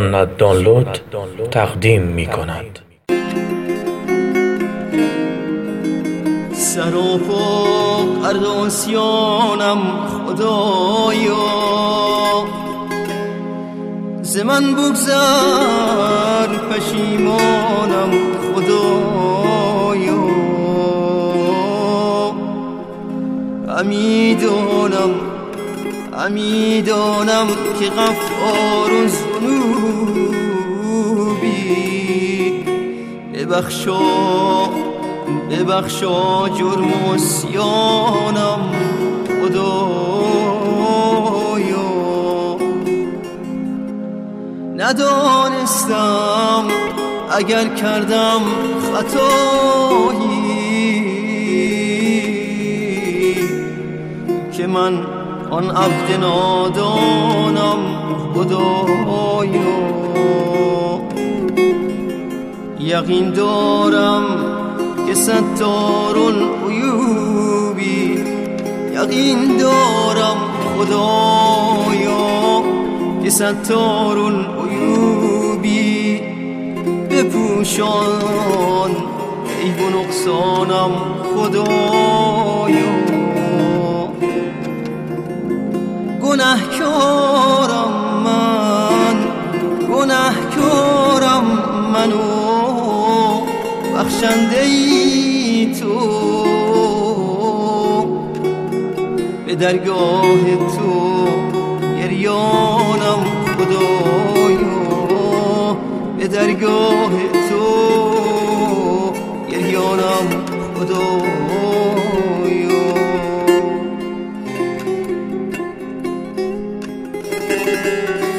سنت دانلود تقدیم می کند سر و پا قراسیانم خدایا. ز من بگذر پشیمانم خدایا. امیدانم امیدانم که غفار و زنوبی. ببخشا ببخشا جرم و سیانم خدایا. ندانستم اگر کردم خطایی که من آن عبد نادانم خدایا. یقین دارم که ستار عیوبی. یقین دارم خدایا که ستار عیوبی. بپوشان عیب و نقصانم خدایا. گناهکارم من گناهکارم منو بخشنده ای تو. به درگاه تو گریانم خدایا به درگاه تو گریانم خدایا Música